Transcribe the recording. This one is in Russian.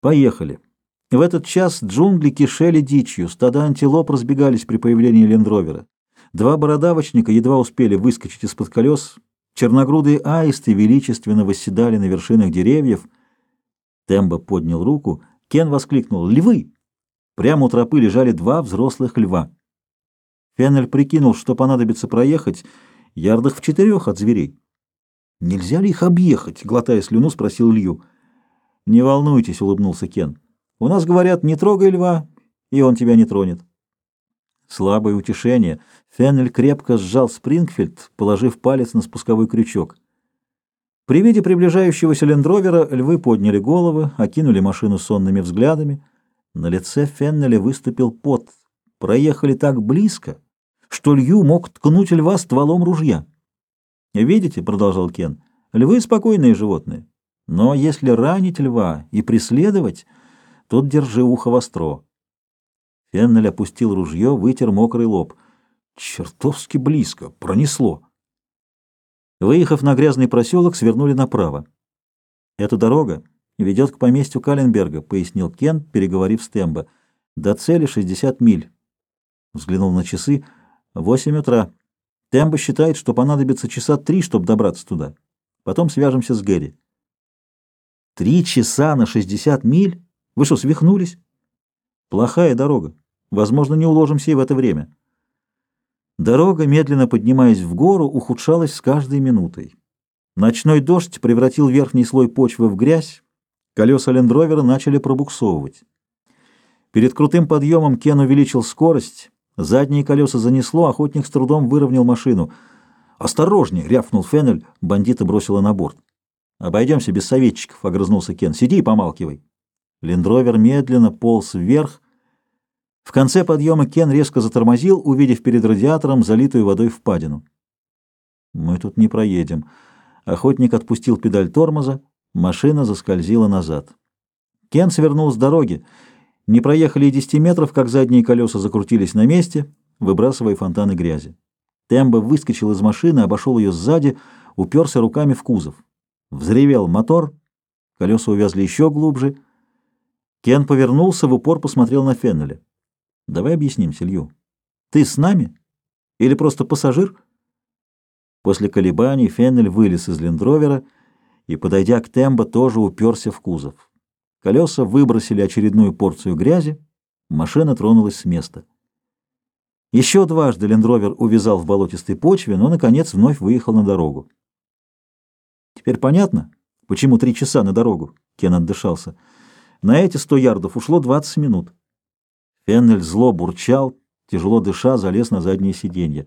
Поехали. В этот час джунгли кишели дичью, стада антилоп разбегались при появлении лендровера. Два бородавочника едва успели выскочить из-под колес, черногрудые аисты величественно восседали на вершинах деревьев. Тембо поднял руку, Кен воскликнул «Львы!». Прямо у тропы лежали два взрослых льва. Феннель прикинул, что понадобится проехать ярдах в четырех от зверей. «Нельзя ли их объехать?» — глотая слюну, спросил Лью. «Не волнуйтесь», — улыбнулся Кен. «У нас говорят, не трогай льва, и он тебя не тронет». Слабое утешение. Феннель крепко сжал Спрингфильд, положив палец на спусковой крючок. При виде приближающегося лендровера львы подняли головы, окинули машину сонными взглядами. На лице Феннеля выступил пот. Проехали так близко, что Лью мог ткнуть льва стволом ружья. «Видите?» — продолжал Кен. «Львы — спокойные животные. Но если ранить льва и преследовать, тут держи ухо востро». Феннель опустил ружье, вытер мокрый лоб. «Чертовски близко! Пронесло!» Выехав на грязный проселок, свернули направо. «Эта дорога ведет к поместью Каленберга», — пояснил Кен, переговорив с Тембо. «До цели 60 миль». Взглянул на часы. «Восемь утра. Тембо считает, что понадобится часа три, чтобы добраться туда. Потом свяжемся с Гэри. Три часа на шестьдесят миль? Вы что, свихнулись? Плохая дорога. Возможно, не уложимся и в это время. Дорога, медленно поднимаясь в гору, ухудшалась с каждой минутой. Ночной дождь превратил верхний слой почвы в грязь, колеса лендровера начали пробуксовывать. Перед крутым подъемом Кен увеличил скорость, Задние колеса занесло, охотник с трудом выровнял машину. «Осторожнее!» — рявкнул Феннель, бандита бросила на борт. «Обойдемся без советчиков», — огрызнулся Кен. «Сиди и помалкивай». Лендровер медленно полз вверх. В конце подъема Кен резко затормозил, увидев перед радиатором залитую водой впадину. «Мы тут не проедем». Охотник отпустил педаль тормоза, машина заскользила назад. Кен свернул с дороги. Не проехали и десяти метров, как задние колеса закрутились на месте, выбрасывая фонтаны грязи. Тембо выскочил из машины, обошел ее сзади, уперся руками в кузов. Взревел мотор, колеса увязли еще глубже. Кен повернулся, в упор посмотрел на Феннеля. «Давай объяснимся, Лью. Ты с нами? Или просто пассажир?» После колебаний Феннель вылез из лендровера и, подойдя к Тембо, тоже уперся в кузов. Колеса выбросили очередную порцию грязи, машина тронулась с места. Еще дважды лендровер увязал в болотистой почве, но, наконец, вновь выехал на дорогу. Теперь понятно, почему три часа на дорогу? Кен отдышался. На эти сто ярдов ушло двадцать минут. Феннель зло бурчал, тяжело дыша, залез на заднее сиденье.